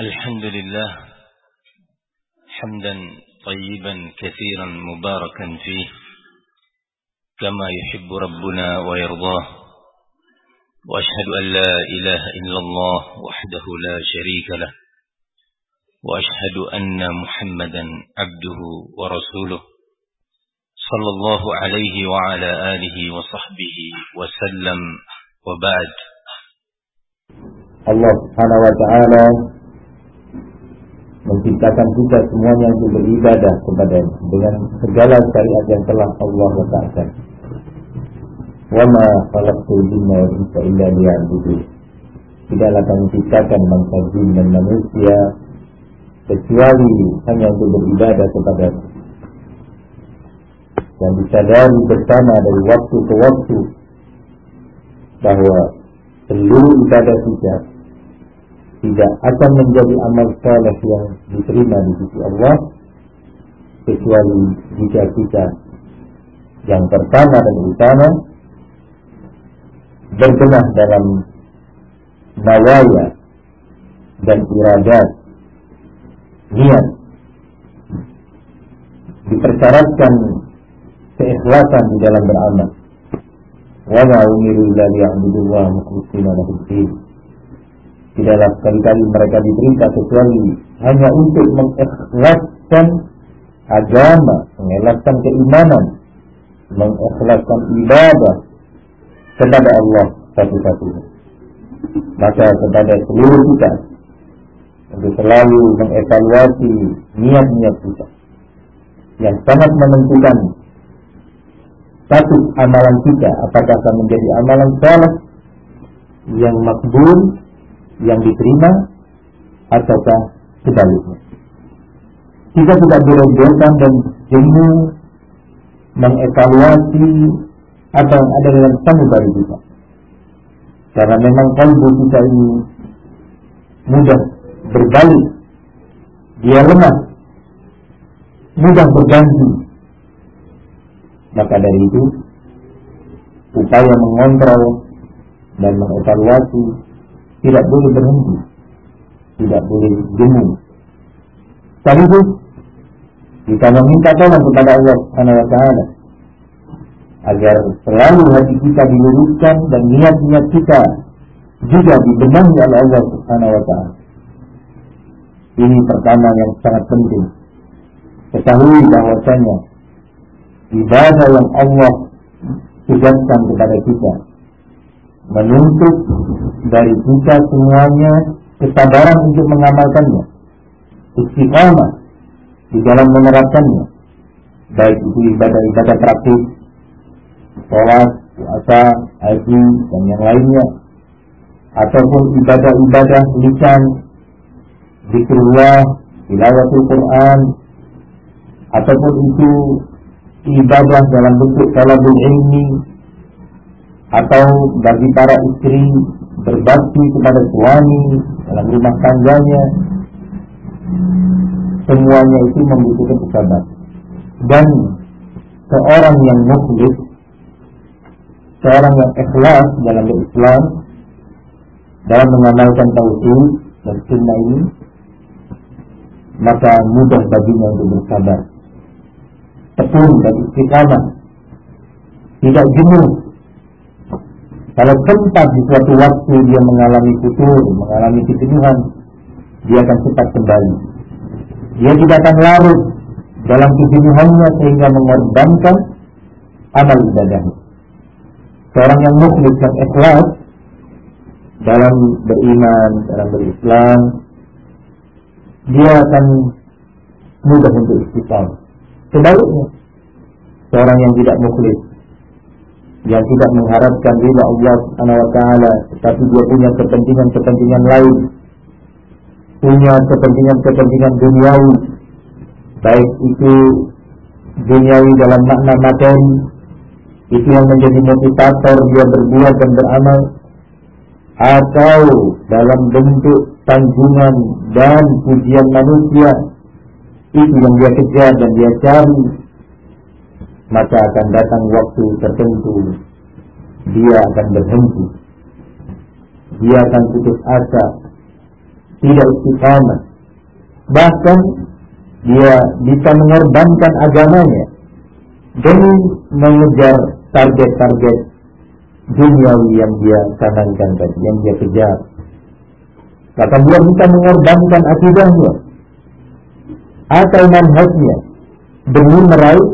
الحمد لله حمدا طيبا كثيرا مباركا فيه كما يحب ربنا ويرضاه وأشهد أن لا إله إلا الله وحده لا شريك له وأشهد أن محمدا عبده ورسوله صلى الله عليه وعلى آله وصحبه وسلم وبعد. Subhanahu wa taala menciptakan kita semuanya untuk beribadah kepada dengan segala syariat yang telah Allah letakkan. Wa ma khalaqtul jinna wal insa illa liya'budun. Tidaklah kami ciptakan bangsa jin dan manusia kecuali hanya untuk beribadah kepada dan disadari bersama dari waktu ke waktu bahwa seluruh ibadah kita tidak akan menjadi amal saleh yang diterima di sisi Allah kecuali jika kita yang pertama dan utama berbenah dalam nawaya dan iradat niat dipersyaratkan keikhlasan di dalam beramal. Wa ma umiru illa liya'budullaha mukhlishina lahu Tidaklah sekali-kali mereka diperintah kecuali hanya untuk mengikhlaskan agama, mengikhlaskan keimanan, mengikhlaskan ibadah kepada Allah satu-satunya. Maka kepada seluruh kita untuk selalu mengevaluasi niat-niat kita yang sangat menentukan satu amalan kita apakah akan menjadi amalan salah yang makbul yang diterima ataukah sebaliknya. Kita tidak bosan dan jenuh mengevaluasi apa yang ada dalam sanubari kita. Karena memang kalbu kita ini mudah berbalik, dia lemah, mudah berganti. Maka dari itu, upaya mengontrol dan mengevaluasi tidak boleh berhenti, tidak boleh jenuh. Sekaligus kita meminta tolong kepada Allah Subhanahu taala agar selalu hati kita diluruskan dan niat-niat kita juga dibenahi oleh Allah Subhanahu taala. Ini pertama yang sangat penting. Ketahui bahwasanya ibadah yang Allah tugaskan kepada kita menuntut dari kita semuanya kesabaran untuk mengamalkannya, istiqamah di dalam menerapkannya, baik itu ibadah-ibadah praktis, sholat, puasa, haji, dan yang lainnya, ataupun ibadah-ibadah lisan, zikrullah, tilawatul Quran, ataupun itu ibadah dalam bentuk talabul ilmi, atau bagi para istri berbakti kepada suami dalam rumah tangganya. Semuanya itu membutuhkan kesabaran dan seorang yang mukhlis seorang yang ikhlas dalam berislam dalam mengamalkan tauhid dan sunnah ini maka mudah baginya untuk bersabar. Tekun dan istiqamah. Tidak jenuh kalau sempat di suatu waktu dia mengalami futur, mengalami kejenuhan, dia akan cepat kembali. Dia tidak akan larut dalam kejenuhannya sehingga mengorbankan amal ibadah. Seorang yang mukhlis dan ikhlas dalam beriman, dalam berislam, dia akan mudah untuk istiqamah. Sebaliknya, seorang yang tidak mukhlis, yang tidak mengharapkan ridha Allah Subhanahu wa taala, tetapi dia punya kepentingan-kepentingan lain. Punya kepentingan-kepentingan duniawi. Baik itu duniawi dalam makna materi, itu yang menjadi motivator dia berbuat dan beramal atau dalam bentuk sanjungan dan pujian manusia itu yang dia kejar dan dia cari maka akan datang waktu tertentu dia akan berhenti dia akan putus asa tidak istiqamah. Bahkan dia bisa mengorbankan agamanya demi mengejar target-target duniawi yang dia canangkan tadi, yang dia kejar. Maka dia bisa mengorbankan akidahnya atau manhajnya demi meraih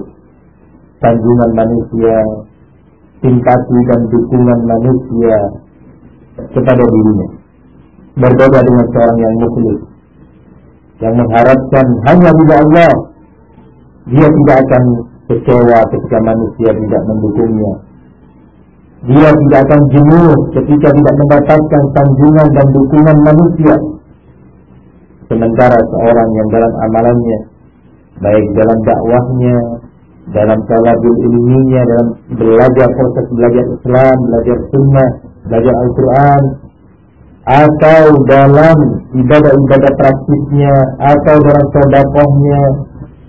sanjungan manusia, simpati dan dukungan manusia kepada dirinya. Berbeda dengan seorang yang mukhlis yang mengharapkan hanya ridha Allah. Dia tidak akan kecewa ketika manusia tidak mendukungnya. Dia tidak akan jenuh ketika tidak mendapatkan sanjungan dan dukungan manusia. Sementara seorang yang dalam amalannya, baik dalam dakwahnya, dalam talabul ilminya, dalam belajar proses belajar Islam, belajar sunnah, belajar Al-Quran, atau dalam ibadah-ibadah praktisnya, atau dalam sodakohnya,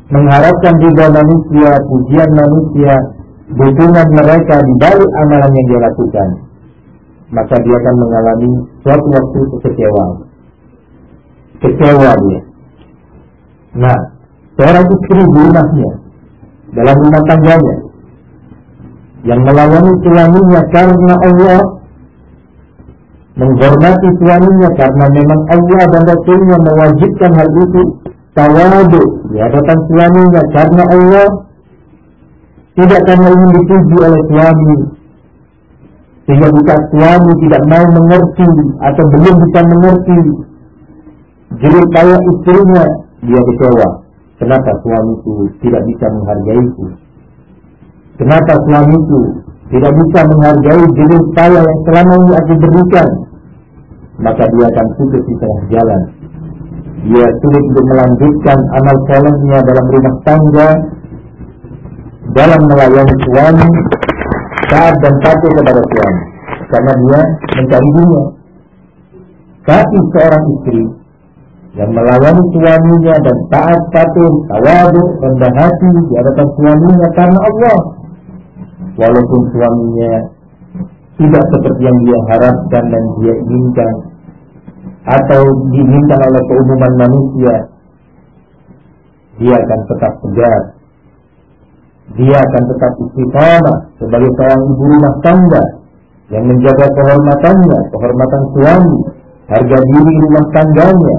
mengharapkan juga manusia, pujian manusia, dukungan mereka di balik amalan yang dia lakukan, maka dia akan mengalami suatu waktu kekecewaan. Kecewa dia. Nah, seorang istri di rumahnya, dalam rumah tangganya, yang melayani suaminya karena Allah, menghormati suaminya karena memang Allah dan Rasulnya mewajibkan hal itu, tawadu di hadapan suaminya karena Allah. Tidak karena ingin dipuji oleh suami. Sehingga jika suami tidak mau mengerti atau belum bisa mengerti jerih payah istrinya dia kecewa kenapa suamiku tidak bisa menghargaiku kenapa suamiku tidak bisa menghargai jerih payah yang selama ini aku berikan? Maka dia akan putus di tengah jalan. Dia sulit untuk melanjutkan amal solehnya dalam rumah tangga dalam melayani suami taat dan patuh kepada suami. Karena dia mencari dunia. Tapi seorang istri yang melayani suaminya dan taat patuh tawadu rendah hati di hadapan suaminya karena Allah walaupun suaminya tidak seperti yang dia harapkan dan dia inginkan atau diinginkan oleh keumuman manusia dia akan tetap tegar dia akan tetap istiqamah sebagai seorang ibu rumah tangga yang menjaga kehormatannya, kehormatan suami, harga diri rumah tangganya.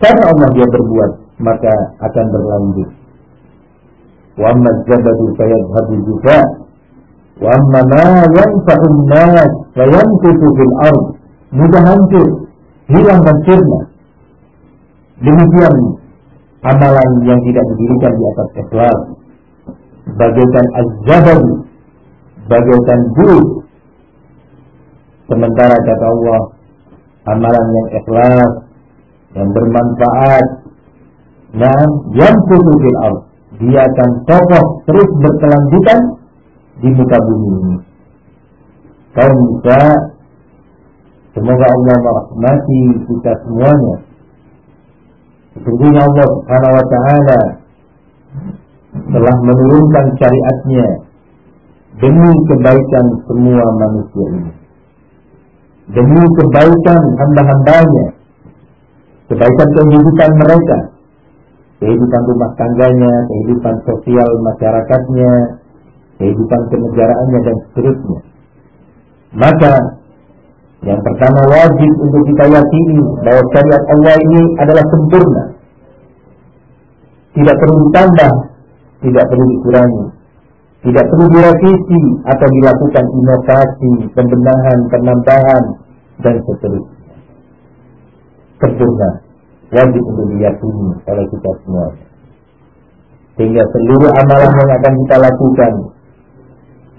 Karena Allah dia berbuat, maka akan berlanjut. Wa amma zabadu fayadhabu juga. Wa amma ma yanfa'un nas fayankutu fil ard. Mudah hancur, hilang dan sirna. Demikian amalan yang tidak didirikan di atas ikhlas bagaikan az bagaikan buruk sementara kata Allah amalan yang ikhlas yang bermanfaat. Nah yang fil ard dia akan kokoh terus berkelanjutan di muka bumi ini. Kaum bisa semoga Allah merahmati kita semuanya. Sesungguhnya Allah Subhanahu wa taala telah menurunkan syariatnya demi kebaikan semua manusia ini. Demi kebaikan hamba-hambanya, kebaikan kehidupan mereka, kehidupan rumah tangganya, kehidupan sosial masyarakatnya, kehidupan kenegaraannya dan seterusnya. Maka yang pertama wajib untuk kita yakini bahwa syariat Allah ini adalah sempurna. Tidak perlu ditambah, tidak perlu dikurangi, tidak perlu direvisi atau dilakukan inovasi, pembenahan, penambahan dan seterusnya. Sempurna, wajib untuk diyakini oleh kita semua. Sehingga seluruh amalan yang akan kita lakukan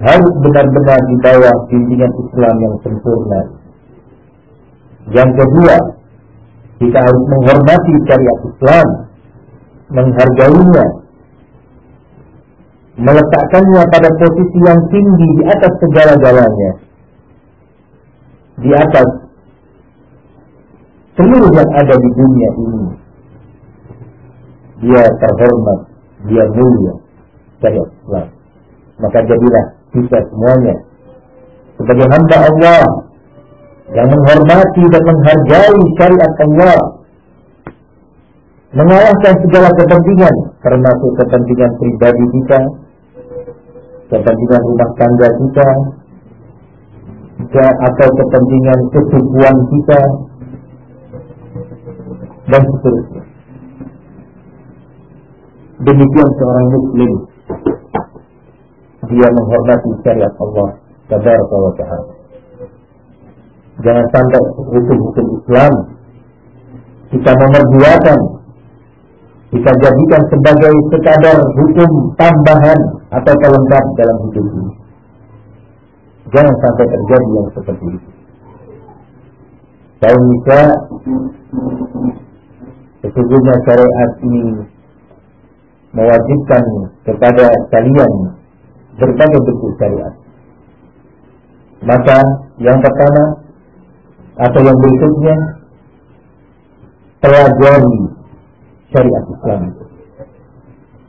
harus benar-benar di bawah bimbingan Islam yang sempurna yang kedua, kita harus menghormati syariat Islam, menghargainya, meletakkannya pada posisi yang tinggi di atas segala-galanya. Di atas seluruh yang ada di dunia ini. Dia terhormat, dia mulia syariat Islam. Maka jadilah kita semuanya sebagai hamba Allah yang menghormati dan menghargai syariat Allah mengalahkan segala kepentingan termasuk kepentingan pribadi kita kepentingan rumah tangga kita atau kepentingan kesukuan kita dan seterusnya. Demikian seorang muslim. Dia menghormati syariat Allah tabaraka wa ta'ala. Jangan sampai hukum-hukum Islam kita memerduakan kita jadikan sebagai sekadar hukum tambahan atau pelengkap dalam hidup ini. Jangan sampai terjadi yang seperti itu. Kalau bisa sesungguhnya syariat ini mewajibkan kepada kalian berbagai bentuk syariat. Maka yang pertama atau yang berikutnya pelajari syariat Islam.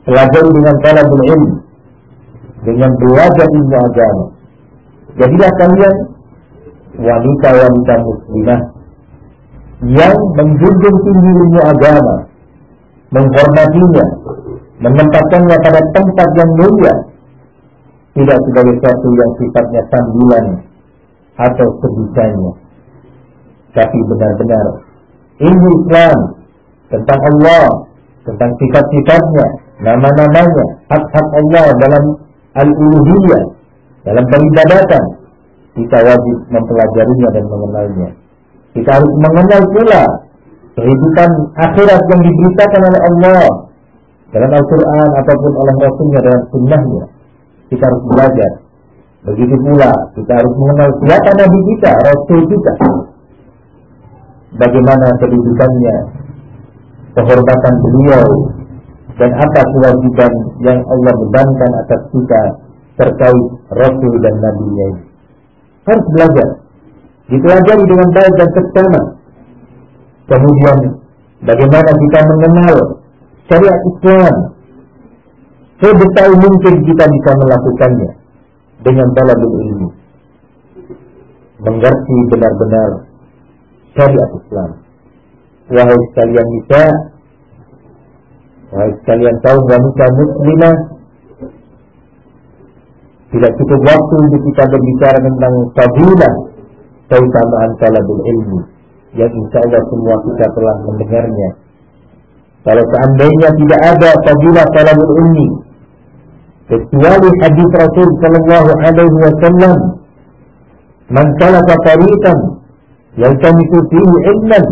Pelajari dengan talabul ilmu dengan belajar ilmu agama. Jadilah kalian wanita-wanita muslimah yang menjunjung tinggi ilmu agama, menghormatinya, menempatkannya pada tempat yang mulia, tidak sebagai sesuatu yang sifatnya sambilan atau sebisanya, tapi benar-benar ilmu Islam tentang Allah, tentang sifat-sifatnya, nama-namanya, hak-hak Allah dalam al-uluhiyah, dalam peribadatan, kita wajib mempelajarinya dan mengenalnya. Kita harus mengenal pula kehidupan akhirat yang diberitakan oleh Allah dalam Al-Quran ataupun oleh Rasulnya dalam sunnahnya. Kita harus belajar. Begitu pula kita harus mengenal siapa Nabi kita, Rasul kita. Bagaimana kedudukannya, kehormatan beliau, dan apa kewajiban yang Allah bebankan atas kita terkait Rasul dan Nabi-Nya. Harus belajar. Dipelajari dengan baik dan seksama. Kemudian bagaimana kita mengenal syariat Islam. Sedetail mungkin kita bisa melakukannya dengan talabul ilmu. Mengerti benar-benar syariat Islam. Wahai sekalian bisa, wahai sekalian kaum wanita muslimah, tidak cukup waktu untuk kita berbicara tentang fadilah keutamaan talabul ilmu yang insya Allah semua kita telah mendengarnya. Kalau seandainya tidak ada fadilah talabul ilmi kecuali hadis Rasul sallallahu alaihi wasallam man salaka tariqan yaltamisu fihi ilman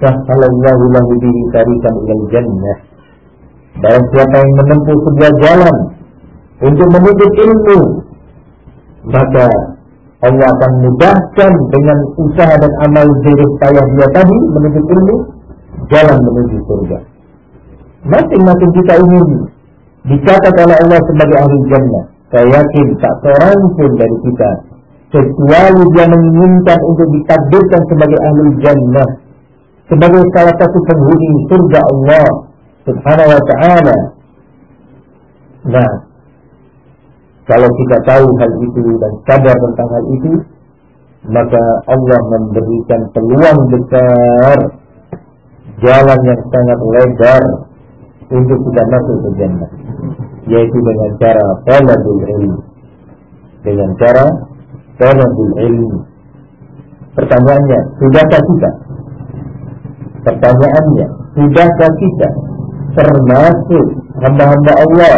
sahhalallahu lahu bihi tariqan ila jannah Barang siapa yang menempuh sebuah jalan untuk menuntut ilmu maka Allah akan mudahkan dengan usaha dan amal jerih payah dia tadi menuntut ilmu jalan menuju surga. Masing-masing kita ingin dicatat oleh Allah sebagai ahli jannah. Saya yakin tak seorang pun dari kita kecuali dia menginginkan untuk ditakdirkan sebagai ahli jannah sebagai salah satu penghuni surga Allah subhanahu wa ta'ala. Nah, kalau kita tahu hal itu dan sadar tentang hal itu, maka Allah memberikan peluang besar jalan yang sangat lebar untuk kita masuk ke jannah. Yaitu dengan cara talabul ilmi dengan cara talabul ilmi pertanyaannya sudahkah kita? Pertanyaannya sudahkah kita termasuk hamba-hamba Allah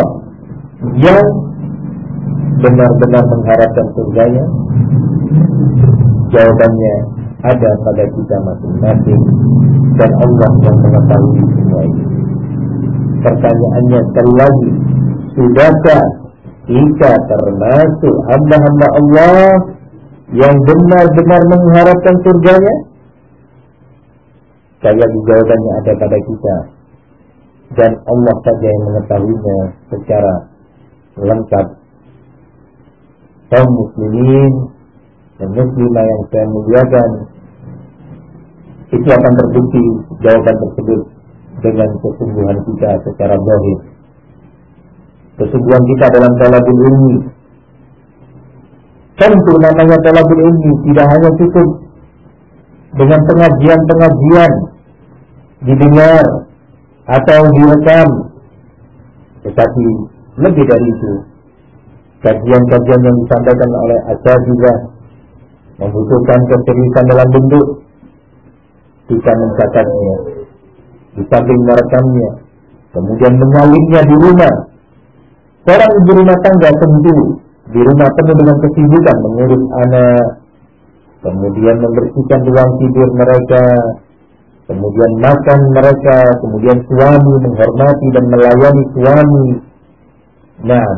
yang benar-benar mengharapkan surganya? Jawabannya ada pada kita masing-masing dan Allah yang mengetahui semua itu. Pertanyaannya sekali lagi, sudahkah kita termasuk hamba-hamba Allah yang benar-benar mengharapkan surganya? Saya jawabannya ada pada kita dan Allah saja yang mengetahuinya secara lengkap kaum muslimin dan muslimah yang saya muliakan itu akan terbukti jawaban tersebut dengan kesungguhan kita secara zahir. Kesungguhan kita dalam talabul ilmi. Tentu namanya talabul ilmi tidak hanya cukup dengan pengajian-pengajian didengar atau direkam. Tetapi lebih dari itu, kajian-kajian yang disampaikan oleh juga membutuhkan keseriusan dalam bentuk kita mencatatnya, di samping merekamnya, kemudian menyalinnya di rumah. Seorang ibu rumah tangga tentu di rumah penuh dengan kesibukan mengurus anak, kemudian membersihkan ruang tidur mereka, kemudian makan mereka, kemudian suami menghormati dan melayani suami. Nah,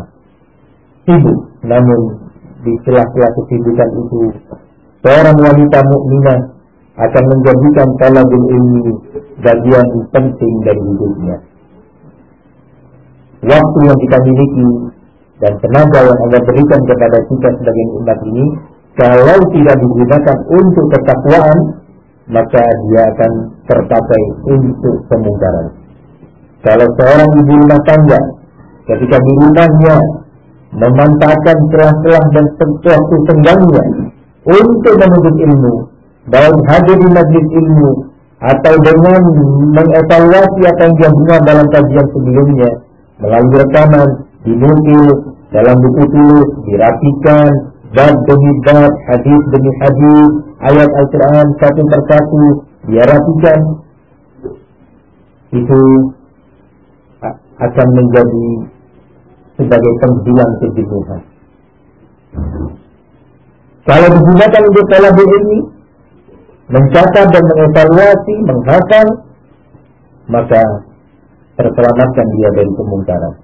sibuk, namun di celah-celah kesibukan itu, seorang wanita mukminah akan menjadikan talabul ilmi bagian penting dari hidupnya. Waktu yang kita miliki dan tenaga yang Allah berikan kepada kita sebagai umat ini, kalau tidak digunakan untuk ketakwaan, maka dia akan terpakai untuk kemungkaran. Kalau seorang ibu rumah tangga ketika di rumahnya memanfaatkan celah-celah dan sesuatu senggangnya untuk menuntut ilmu, baik hadir di majlis ilmu atau dengan mengevaluasi apa yang dia dengar dalam kajian sebelumnya melalui rekaman, dinukil dalam buku tulis, dirapikan, bab demi bab, hadis demi hadis, ayat Al-Quran satu persatu dia rapikan. Itu akan menjadi sebagai penghilang kejenuhan. Kalau digunakan untuk talabul ini mencatat dan mengevaluasi, menghafal, maka terselamatkan dia dari kemungkaran.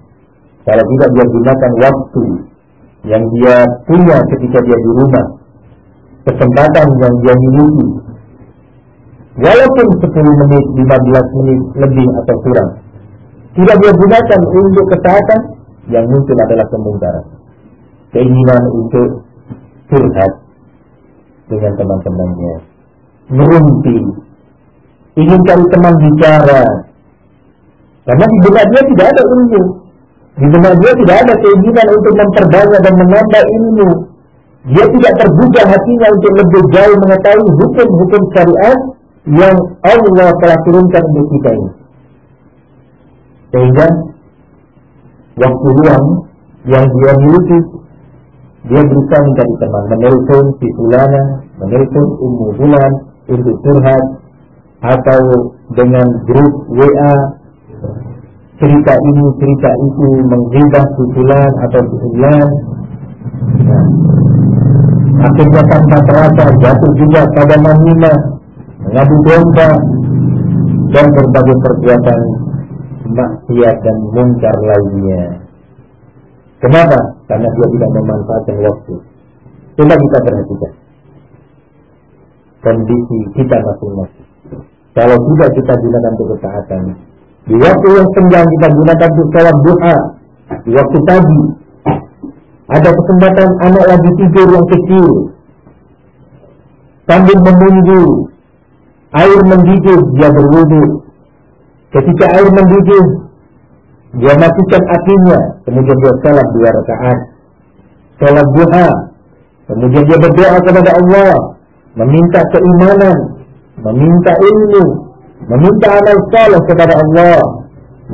Kalau tidak dia gunakan waktu yang dia punya ketika dia di rumah, kesempatan yang dia miliki, walaupun 10 menit, 15 menit lebih atau kurang, tidak dia gunakan untuk kesehatan, yang muncul adalah kemungkaran. Keinginan untuk curhat dengan teman-temannya, merumpi, ingin cari teman bicara, karena di benak dia tidak ada ilmu, di benak dia tidak ada keinginan untuk memperbanyak dan menambah ilmu. Dia tidak terbuka hatinya untuk lebih jauh mengetahui hukum-hukum syariat yang Allah telah turunkan untuk kita ini. Sehingga waktu luang yang dia miliki. Dia berusaha mencari teman, menelpon si fulana, menelpon ummu bulan untuk curhat atau dengan grup WA cerita ini, cerita itu, menggibah susulan atau susulan. Nah, akhirnya tanpa terasa jatuh juga pada manila, mengadu domba, dan berbagai perbuatan maksiat dan mungkar lainnya. Kenapa? Karena dia tidak memanfaatkan waktu. Coba kita perhatikan kondisi kita masing-masing. Kalau tidak kita gunakan untuk ketaatan, di waktu yang senggang kita gunakan untuk sholat duha. Di waktu pagi. Ada kesempatan anak lagi tidur yang kecil. Sambil menunggu air mendidih, dia berwudu. Ketika air mendidih, dia matikan apinya. Kemudian dia sholat dua rakaat. Sholat duha. Kemudian dia berdoa kepada Allah. Meminta keimanan. Meminta ilmu meminta amal saleh kepada Allah,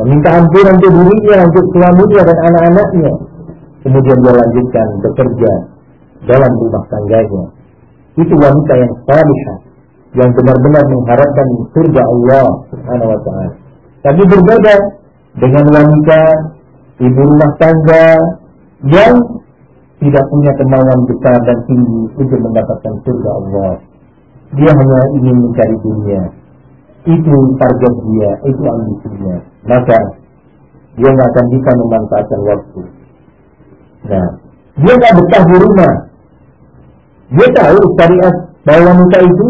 meminta ampunan untuk dirinya, untuk suaminya dan anak-anaknya. Kemudian dia lanjutkan bekerja dalam rumah tangganya. Itu wanita yang salihah, yang benar-benar mengharapkan surga Allah Subhanahu. Tapi berbeda dengan wanita ibu rumah tangga yang tidak punya kemauan besar dan tinggi untuk mendapatkan surga Allah. Dia hanya ingin mencari dunia, itu target dia, itu ambisinya. Maka dia nggak akan bisa memanfaatkan waktu. Nah, dia nggak betah di rumah. Dia tahu syariat bahwa wanita itu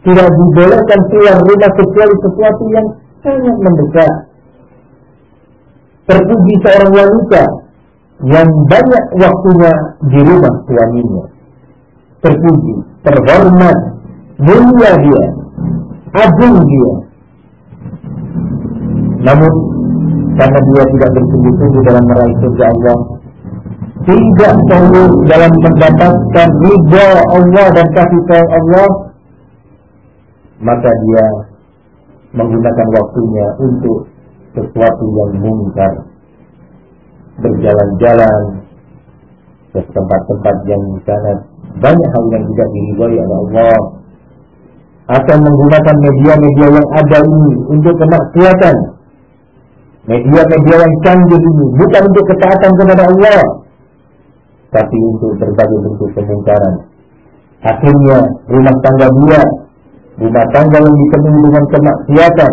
tidak dibolehkan keluar rumah kecuali sesuatu yang sangat mendesak. Terpuji seorang wanita yang banyak waktunya di rumah suaminya. Terpuji, terhormat, mulia dia, agung dia. Namun karena dia tidak bersungguh-sungguh dalam meraih surga Allah, tidak fokus dalam mendapatkan ridha Allah dan kasih sayang Allah, maka dia menggunakan waktunya untuk sesuatu yang mungkar. Berjalan-jalan ke tempat-tempat yang sangat banyak hal yang tidak diridhoi oleh Allah. Atau menggunakan media-media yang ada ini untuk kemaksiatan. Media-media yang canggih ini bukan untuk ketaatan kepada Allah tapi untuk berbagai bentuk kemungkaran. Akhirnya rumah tangga dia rumah tangga yang dipenuhi dengan kemaksiatan.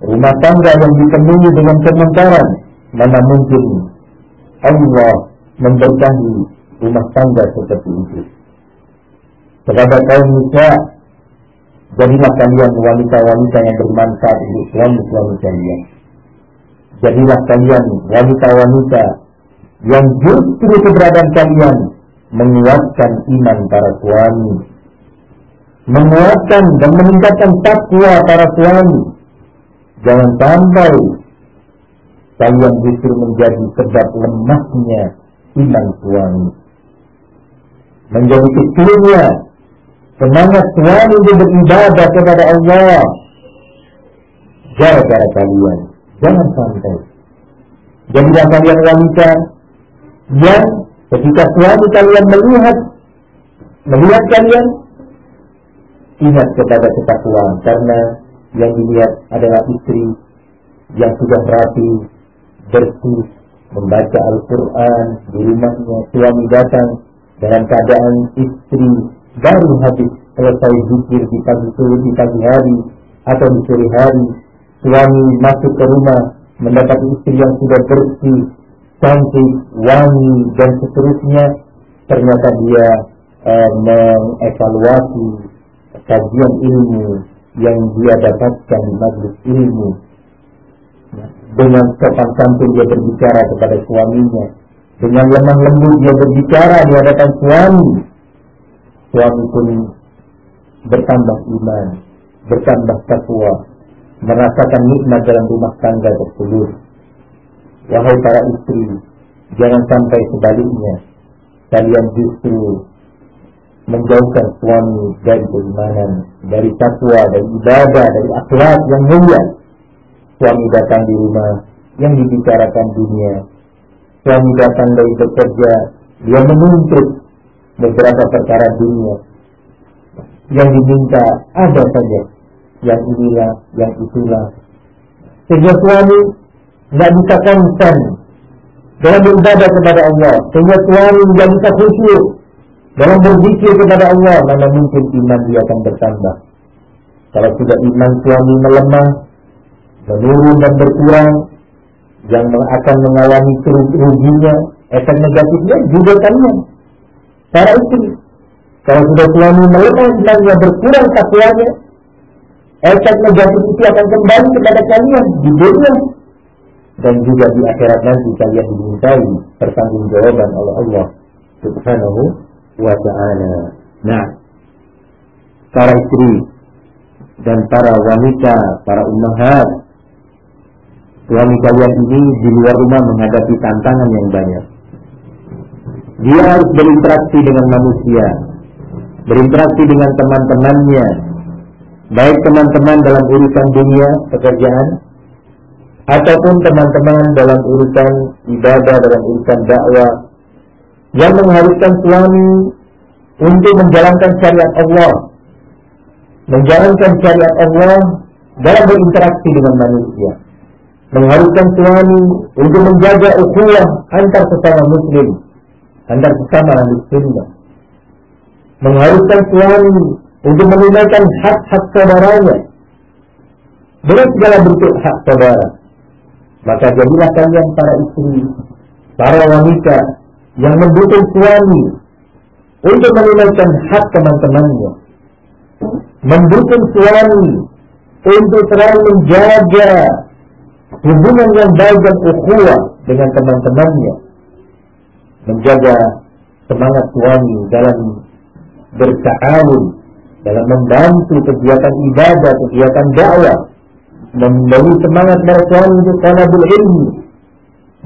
Rumah tangga yang dipenuhi dengan kemungkaran mana mungkin Allah memberkahi rumah tangga seperti itu? Kepada kaum nisa jadilah kalian wanita-wanita yang bermanfaat untuk suami-suami kalian. Jadilah kalian wanita-wanita yang justru keberadaan kalian menguatkan iman para suami, menguatkan dan meningkatkan takwa para suami. Jangan sampai kalian justru menjadi sebab lemahnya iman suami. Menjadi kecilnya semangat suami untuk beribadah kepada Allah gara-gara kalian. Jangan sampai. Jadilah kalian wanita yang ketika suami kalian melihat melihat kalian ingat kepada ketakwaan karena yang dilihat adalah istri yang sudah rapi, bersih, membaca Al-Quran di rumahnya, suami datang dengan keadaan istri baru habis selesai zikir di pagi di pagi hari atau di sore hari. Suami masuk ke rumah mendapat istri yang sudah bersih, cantik, wangi dan seterusnya, ternyata dia e, mengevaluasi kajian ilmu yang dia dapatkan di majelis ilmu. Dengan sopan santun dia berbicara kepada suaminya. Dengan lemah lembut dia berbicara di hadapan suami. Suami pun bertambah iman, bertambah takwa, merasakan nikmat dalam rumah tangga tersebut. Wahai para istri, jangan sampai sebaliknya kalian justru menjauhkan suami dari keimanan, dari takwa, dari ibadah, dari akhlak yang mulia. Suami datang di rumah yang dibicarakan dunia. Suami datang dari bekerja, dia menuntut beberapa perkara dunia. Yang diminta ada saja yang inilah, yang itulah. Sehingga suami tidak bisa konsen dalam beribadah kepada Allah. Sehingga suami tidak bisa khusyuk dalam berzikir kepada Allah. Mana mungkin iman dia akan bertambah. Kalau sudah iman suami melemah, menurun dan berkurang, yang akan mengalami kerugiannya, efek negatifnya juga kalian. Para istri. Kalau sudah suami melemah, imannya berkurang takwanya, efek negatif itu akan kembali kepada kalian di dunia dan juga di akhirat nanti kalian dimintai pertanggungjawaban oleh Allah Subhanahu wa taala. Nah, para istri dan para wanita, para ummahat, suami kalian ini di luar rumah menghadapi tantangan yang banyak. Dia harus berinteraksi dengan manusia, berinteraksi dengan teman-temannya, baik teman-teman dalam urusan dunia pekerjaan ataupun teman-teman dalam urusan ibadah dalam urusan dakwah yang mengharuskan suami untuk menjalankan syariat Allah. Menjalankan syariat Allah dalam berinteraksi dengan manusia. Mengharuskan suami untuk menjaga ukhuwah antar sesama muslim antar sesama muslim mengharuskan suami untuk menunaikan hak-hak saudaranya dengan segala bentuk hak saudara. Maka jadilah kalian para istri, para wanita yang mendukung suami untuk menunaikan hak teman-temannya. Mendukung suami untuk selalu menjaga hubungan yang baik dan ukhuwah dengan teman-temannya. Menjaga semangat suami dalam bertahun dalam membantu kegiatan ibadah, kegiatan dakwah, memberi semangat mereka untuk talabul ilmi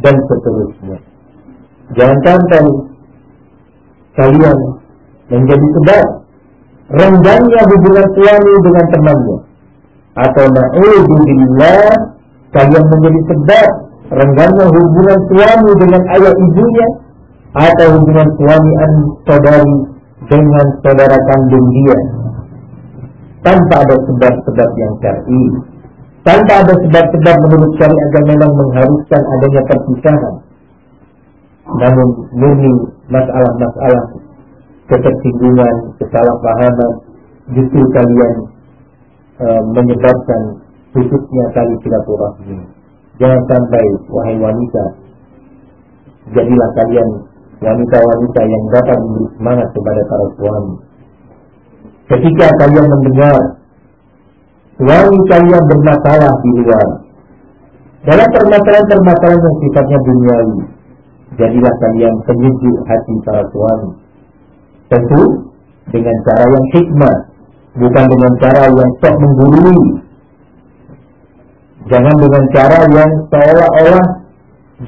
dan seterusnya. Jangan sampai kalian menjadi sebab renggangnya hubungan suami dengan temannya. Atau na'udzubillah kalian menjadi sebab renggangnya hubungan suami dengan ayah ibunya atau hubungan suami dan saudari dengan saudara kandung dia. Tanpa ada sebab-sebab yang syar'i. Tanpa ada sebab-sebab menurut syariat yang memang mengharuskan adanya perpisahan namun murni masalah-masalah ketersinggungan, kesalahpahaman justru kalian e, menyebabkan putusnya tali silaturahmi. Jangan sampai wahai wanita, jadilah kalian wanita-wanita yang dapat memberi semangat kepada para suami. Ketika kalian mendengar suami kalian bermasalah di luar, dalam permasalahan-permasalahan yang sifatnya duniawi, jadilah kalian penyejuk hati para suami. Tentu dengan cara yang hikmah, bukan dengan cara yang sok menggurui. Jangan dengan cara yang seolah-olah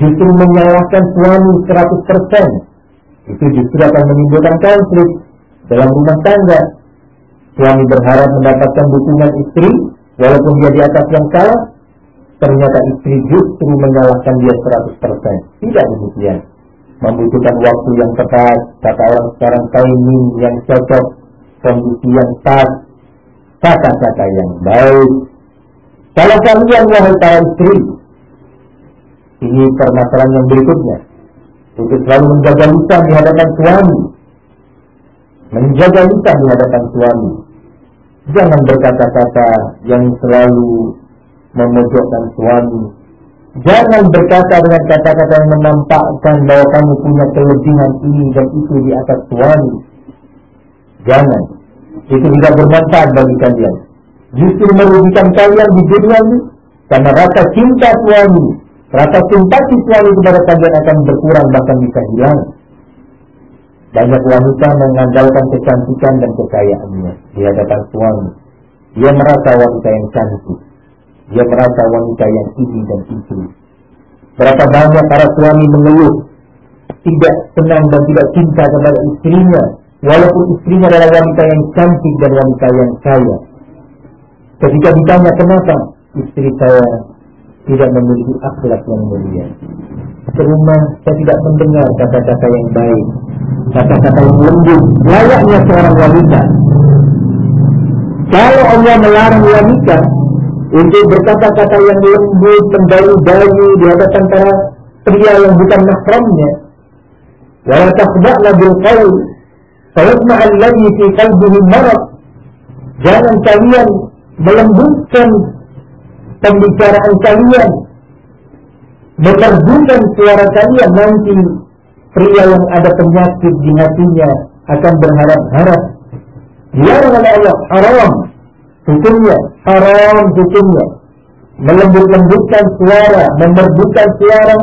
justru menyalahkan suami 100%. Itu justru akan menimbulkan konflik dalam rumah tangga. Suami berharap mendapatkan dukungan istri, walaupun dia di atas yang salah, ternyata istri justru menyalahkan dia 100%. Tidak demikian. Membutuhkan waktu yang tepat, kata orang sekarang timing yang cocok, kondisi yang pas, kata-kata yang baik. Kalau kalian wahai para istri, ini permasalahan yang berikutnya. Untuk selalu menjaga lisan di hadapan suami. Menjaga lisan di hadapan suami. Jangan berkata-kata yang selalu memojokkan suami. Jangan berkata dengan kata-kata yang menampakkan bahwa kamu punya kelebihan ini dan itu di atas suami. Jangan. Itu tidak bermanfaat bagi kalian. Justru merugikan kalian di dunia ini karena rasa cinta suami, rasa simpati suami kepada kalian akan berkurang bahkan bisa hilang. Banyak wanita mengandalkan kecantikan dan kekayaannya di hadapan suami. Dia merasa wanita yang cantik. Dia merasa wanita yang ini dan itu. Berapa banyak para suami mengeluh tidak senang dan tidak cinta kepada istrinya, walaupun istrinya adalah wanita yang cantik dan wanita yang kaya. Ketika ditanya kenapa istri saya tidak memiliki akhlak yang mulia, rumah saya tidak mendengar kata-kata yang baik, kata-kata yang lembut, layaknya seorang wanita. Kalau Allah melarang wanita untuk berkata-kata yang lembut, mendayu-dayu di hadapan para pria yang bukan mahramnya. Wala takhda'na bil qawl fayatma'a alladhi fi qalbihi marad. Jangan kalian melembutkan pembicaraan kalian, memerdukan suara kalian nanti pria yang ada penyakit di hatinya akan berharap-harap. Oleh Allah haram hukumnya, haram hukumnya. Melembut-lembutkan suara, memerdukan suara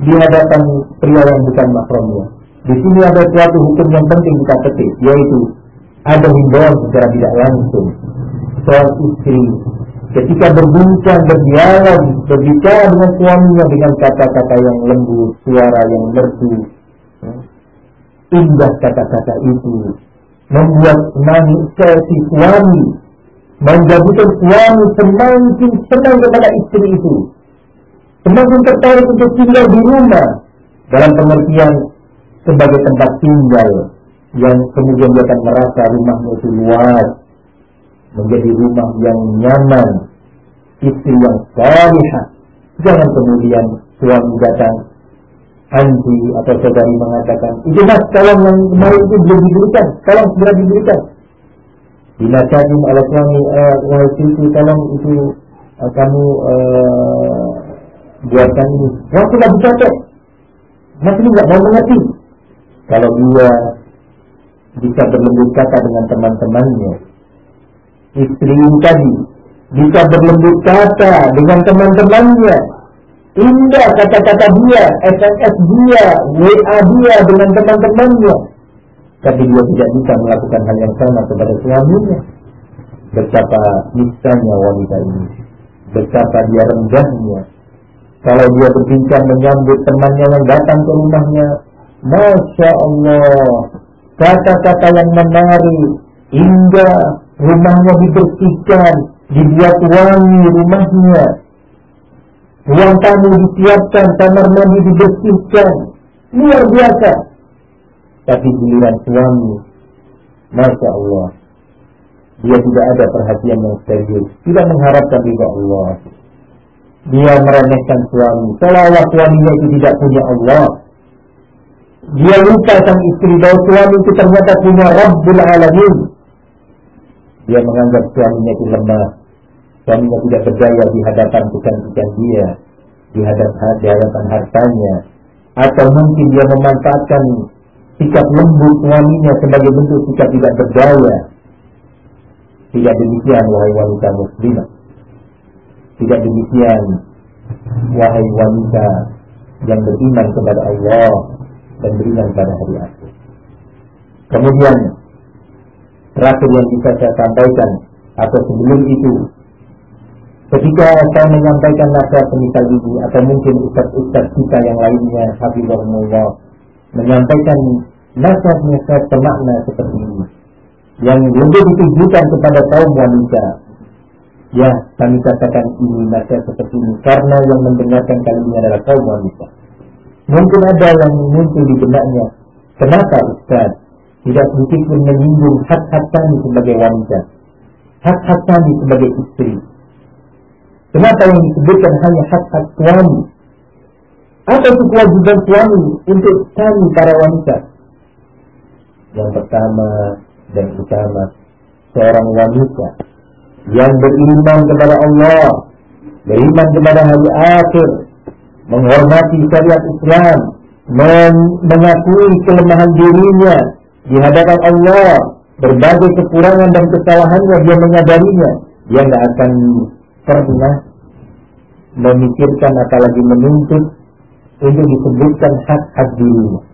di hadapan pria yang bukan mahramnya. Di sini ada suatu hukum yang penting kita petik, yaitu ada himbauan secara tidak langsung soal istri ketika berbincang, berdialog, berbicara dengan suaminya dengan kata-kata yang lembut, suara yang merdu, indah kata-kata itu membuat nangis si suami menjadikan suami semakin senang kepada istri itu. Semakin tertarik untuk tinggal di rumah. Dalam pengertian sebagai tempat tinggal yang kemudian dia akan merasa rumahnya itu luas. Menjadi rumah yang nyaman. Istri yang salihah. Jangan kemudian suami datang. Anti atau saudari mengatakan itu mas yang kemarin itu belum diberikan. Kalau segera diberikan dinasihatin oleh suami eh, wahai istri tolong itu eh, kamu eh, buatkan ini. Yang sudah dicatat masih nggak mau mengerti. Kalau dia bisa berlembut kata dengan teman-temannya istri tadi bisa berlembut kata dengan teman-temannya indah kata-kata dia SMS dia WA dia dengan teman-temannya tapi dia tidak bisa melakukan hal yang sama kepada suaminya. Betapa niscaya wanita ini, betapa dia rendahnya. Kalau dia berbincang menyambut temannya yang datang ke rumahnya, Masya Allah. Kata-kata yang menarik, indah, rumahnya dibersihkan, dibuat wangi rumahnya. Ruang tamu disiapkan, kamar mandi dibersihkan. Luar biasa. Tapi giliran suami, Masya Allah. Dia tidak ada perhatian yang serius. Tidak mengharapkan juga Allah. Dia meremehkan suami. Seolah-olah suaminya itu tidak punya Allah. Dia lupa sang istri bahwa suami itu ternyata punya Rabbul Alamin. Dia menganggap suaminya itu lemah. Suaminya tidak berdaya di hadapan bukan-bukan dia. Di hadapan, di hadapan hartanya. Atau mungkin dia memanfaatkan sikap lembut suaminya sebagai bentuk sikap tidak berdaya. Tidak demikian wahai wanita muslimah. Tidak demikian wahai wanita yang beriman kepada Allah dan beriman pada hari akhir. Kemudian terakhir yang bisa saya sampaikan atau sebelum itu ketika saya menyampaikan nasihat semisal ini atau mungkin ustaz-ustaz kita yang lainnya Habibullah menyampaikan nasihat-nasihat semakna seperti ini yang lebih ditujukan kepada kaum wanita Ya, kami katakan ini nasihat seperti ini karena yang mendengarkan kali ini adalah kaum wanita. Mungkin ada yang muncul di benaknya. Kenapa Ustaz tidak sedikit pun menyinggung hak-hak kami sebagai wanita, hak-hak kami sebagai istri? Kenapa yang disebutkan hanya hak-hak suami? Apa itu kewajiban suami untuk kami para wanita? Yang pertama dan utama, seorang wanita yang beriman kepada Allah, beriman kepada hari akhir, menghormati syariat Islam, mengakui kelemahan dirinya di hadapan Allah, berbagai kekurangan dan kesalahannya dia menyadarinya, dia tidak akan pernah memikirkan apalagi menuntut untuk disebutkan hak-hak dirinya.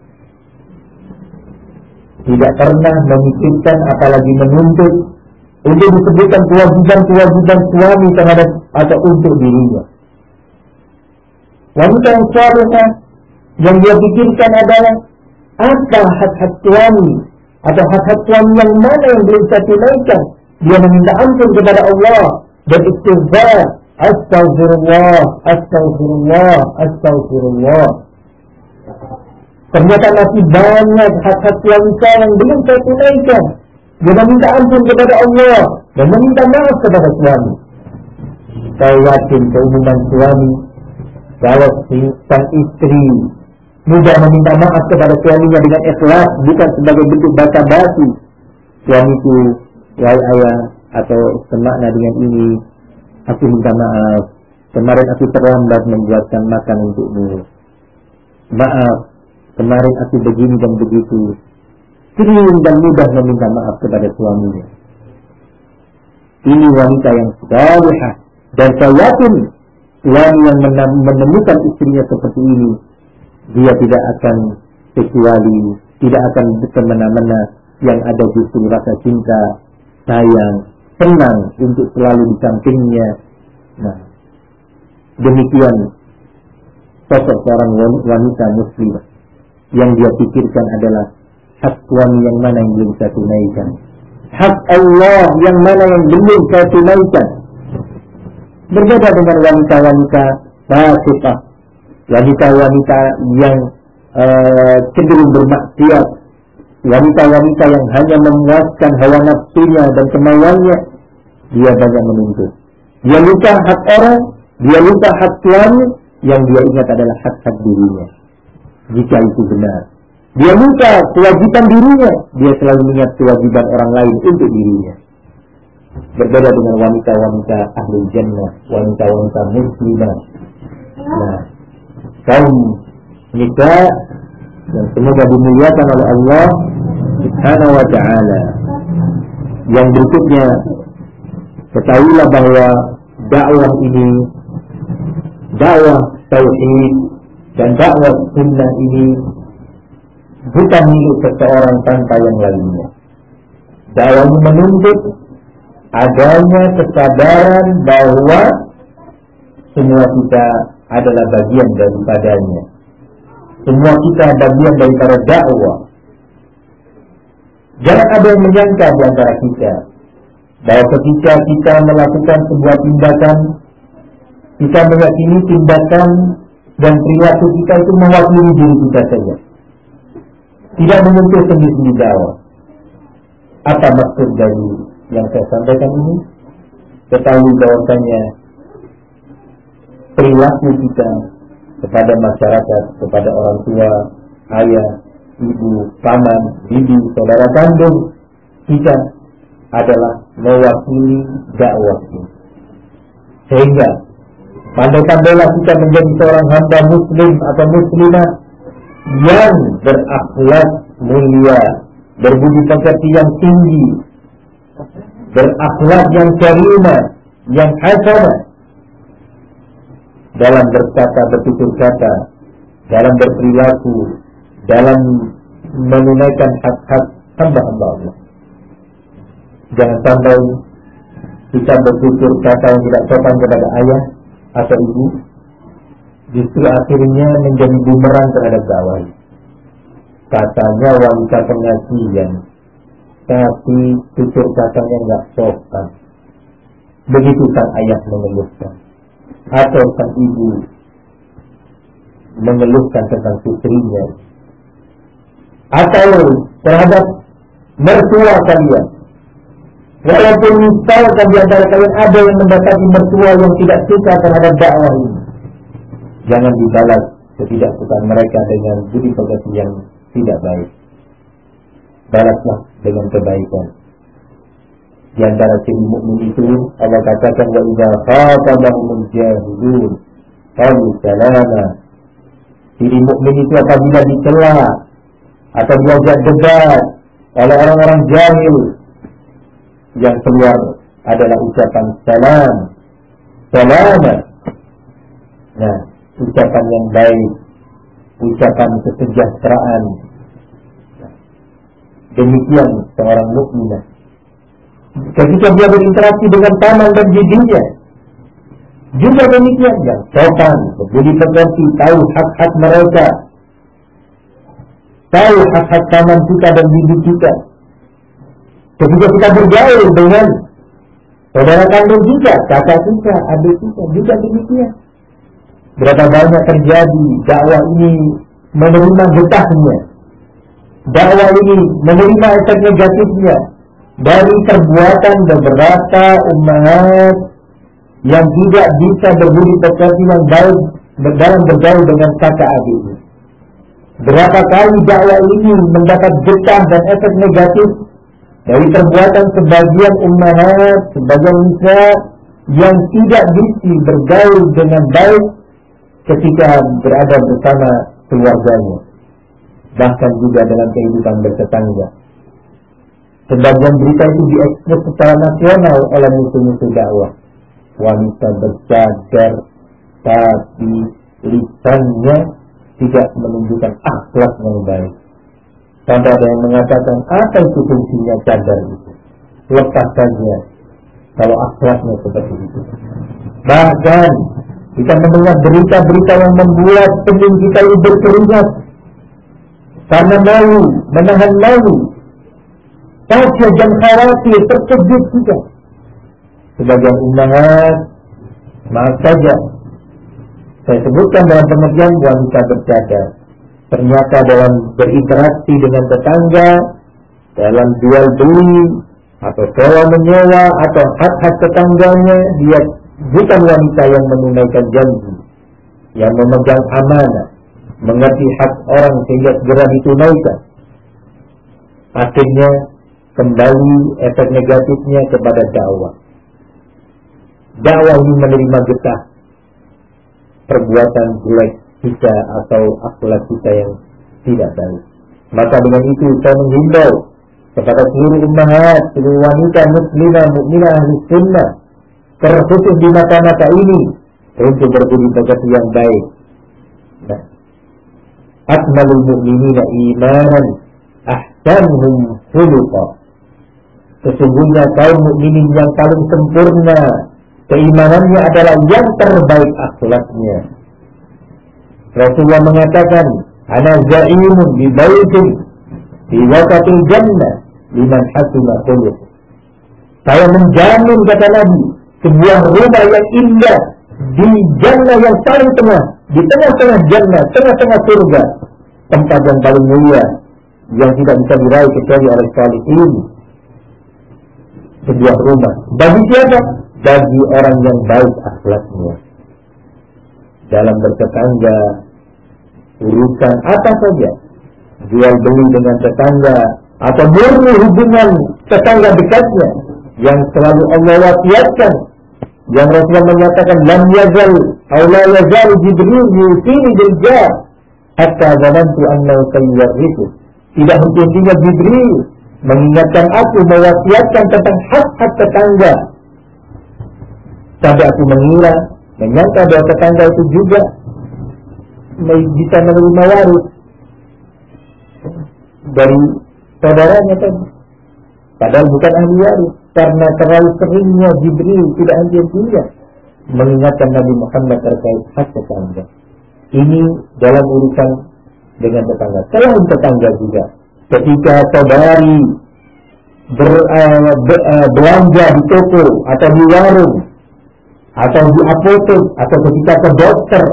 Tidak pernah memikirkan apalagi menuntut untuk disebutkan kewajiban-kewajiban suami terhadap atau untuk dirinya. Wanita yang salehah yang dia pikirkan adalah apa hak-hak suami atau hak-hak suami yang mana yang belum saya tunaikan. Dia meminta ampun kepada Allah dan istighfar. Astagfirullah, astagfirullah, astagfirullah. Ternyata masih banyak hak-hak saya yang belum saya tunaikan. Dia meminta ampun kepada Allah dan meminta maaf kepada suami. Saya yakin keumuman suami kalau sang istri mudah meminta maaf kepada suaminya dengan ikhlas bukan sebagai bentuk basa basi suamiku wahai ayah atau semakna dengan ini aku minta maaf kemarin aku terlambat membuatkan makan untukmu maaf kemarin aku begini dan begitu sering dan mudah meminta maaf kepada suaminya. Ini wanita yang salihah dan saya yakin suami yang menemukan istrinya seperti ini, dia tidak akan kecuali tidak akan ke mana-mana yang ada justru rasa cinta, sayang, senang untuk selalu di sampingnya. Nah, demikian sosok seorang wanita muslimah yang dia pikirkan adalah hak suami yang mana yang belum saya tunaikan. Hak Allah yang mana yang belum saya tunaikan. Berbeda dengan wanita-wanita fasiqah wanita-wanita yang uh, cenderung bermaksiat. Wanita-wanita yang hanya memuaskan hawa nafsunya dan kemauannya dia banyak menuntut. Dia lupa hak orang dia lupa hak suami yang dia ingat adalah hak-hak dirinya jika itu benar dia lupa kewajiban dirinya, dia selalu mengingat kewajiban orang lain untuk dirinya. Berbeda dengan wanita-wanita ahli jannah, wanita-wanita muslimah. Nah, kaum nikah yang semoga dimuliakan oleh Allah Subhanahu wa taala. Yang berikutnya ketahuilah bahwa dakwah ini dakwah tauhid dan dakwah sunnah ini bukan milik seseorang tanpa yang lainnya. Dalam menuntut adanya kesadaran bahwa semua kita adalah bagian daripadanya. Semua kita bagian daripada dakwah. Jangan ada yang menyangka di antara kita bahwa ketika kita melakukan sebuah tindakan, kita meyakini tindakan dan perilaku kita itu mewakili diri kita saja. Tidak menyentuh sendi-sendi dakwah. Apa maksud dari yang saya sampaikan ini? Ketahui bahwasanya perilaku kita kepada masyarakat, kepada orang tua, ayah, ibu, paman, bibi, saudara kandung kita adalah mewakili dakwah ini. Sehingga pandai-pandailah kita menjadi seorang hamba muslim atau muslimah yang berakhlak mulia, berbudi pekerti yang tinggi, berakhlak yang karimah, yang hasanah dalam berkata bertutur kata, dalam berperilaku, dalam menunaikan hak-hak hamba-hamba Allah. Jangan sampai kita bertutur kata yang tidak sopan kepada ayah atau ibu, justru akhirnya menjadi bumerang terhadap dakwah. Katanya wanita pengajian, tapi tutur katanya nggak sopan. Begitu sang ayah mengeluhkan atau sang ibu mengeluhkan tentang putrinya atau terhadap mertua kalian walaupun misalkan di antara kalian ada yang mendapati mertua yang tidak suka terhadap dakwah ini. Jangan dibalas ketidaksukaan mereka dengan budi pekerti yang tidak baik. Balaslah dengan kebaikan. Di antara ciri mukmin itu Allah katakan wa idza khatabahumul jahilun qalu salama. Ciri mukmin itu apabila dicela atau diajak debat oleh orang-orang jahil yang keluar adalah ucapan salam. Salama. Nah, ucapan yang baik, ucapan kesejahteraan. Demikian seorang mukminah ketika dia berinteraksi dengan paman dan bibinya. Juga demikian yang sopan, berbudi pekerti, tahu hak-hak mereka, tahu hak-hak paman kita dan bibi kita. Ketika kita bergaul dengan saudara kandung kita, kakak kita, adik kita, juga demikian. Berapa banyak terjadi dakwah ini menerima getahnya, dakwah ini menerima efek negatifnya, dari perbuatan beberapa umat yang tidak bisa berbudi pekerti yang baik dalam bergaul dengan kakak adiknya. Berapa kali dakwah ini mendapat getah dan efek negatif dari perbuatan sebagian umat, sebagian nisa yang tidak bisa bergaul dengan baik ketika berada bersama keluarganya. Bahkan juga dalam kehidupan bertetangga. Sebagian berita itu diekspos secara nasional oleh musuh-musuh dakwah. Wanita bercadar, tapi lisannya tidak menunjukkan akhlak yang baik. Sampai ada yang mengatakan, apa itu fungsinya cadar itu? Lepas kalau akhlaknya seperti itu. Bahkan kita mendengar berita-berita yang membuat pening kita ini berkeringat karena malu, menahan malu Takut dan khawatir, terkejut juga. Sebagian umat, maaf saja. Saya sebutkan dalam pengertian wanita bercadar. Ternyata dalam berinteraksi dengan tetangga, dalam jual beli, atau sewa menyewa, atau hak-hak tetangganya, dia bukan wanita yang menunaikan janji, yang memegang amanah, mengerti hak orang sehingga segera ditunaikan. Akhirnya kembali efek negatifnya kepada dakwah. Dakwah ini menerima getah perbuatan jelek kita atau akhlak kita yang tidak baik. Maka dengan itu saya menghimbau kepada seluruh ummahat, seluruh wanita muslimah, mukminah, ahli sunnah, terkhusus di mata-mata ini untuk berbudi pekerti yang baik. Nah, akmalul mu'minina imanan ahsanhum khuluqa Sesungguhnya kaum mukminin yang paling sempurna keimanannya adalah yang terbaik akhlaknya. Rasulullah mengatakan, ana za'imun bi baitin fi wasatil jannah liman hasuna khuluq. Saya menjamin kata Nabi sebuah rumah yang indah di jannah yang paling tengah di tengah-tengah jannah tengah-tengah surga tempat yang paling mulia yang tidak bisa diraih kecuali oleh salihin. Sebuah rumah. Bagi siapa? bagi orang yang baik akhlaknya. Dalam bertetangga urusan apa saja. Jual beli dengan tetangga atau murni hubungan tetangga dekatnya yang selalu Allah wasiatkan yang Rasulullah menyatakan lam yazal aw la yazal Jibril yusini bil jar hatta zanantu annahu sayyidu tidak henti-hentinya Jibril mengingatkan aku mewasiatkan tentang hak-hak tetangga. Sampai aku mengira menyangka bahwa tetangga itu juga bisa menerima waris dari saudaranya tadi. Padahal bukan ahli waris karena terlalu seringnya Jibril tidak henti-hentinya mengingatkan Nabi Muhammad terkait hak tetangga. Ini dalam urusan dengan tetangga. Selain tetangga juga, ketika saudari ber, uh, be, uh, belanja di toko atau di warung atau di apotek atau ketika ke dokter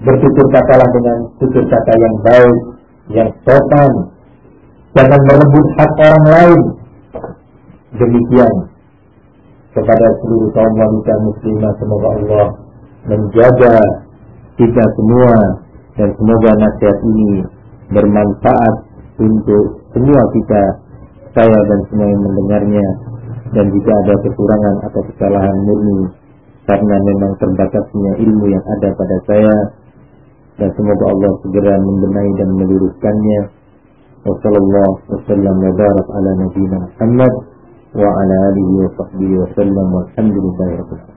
bertutur katalah dengan tutur kata yang baik, yang sopan, jangan merebut hak orang lain. Demikian kepada seluruh kaum wanita muslimah semoga Allah menjaga kita semua dan semoga nasihat ini bermanfaat untuk semua kita saya dan semua yang mendengarnya dan jika ada kekurangan atau kesalahan murni karena memang terbatasnya ilmu yang ada pada saya dan semoga Allah segera membenahi dan meluruskannya. Wassallallahu wasallam wa barak ala nabiyina Muhammad wa ala alihi wa sahbihi wa sallam walhamdulillahi rabbil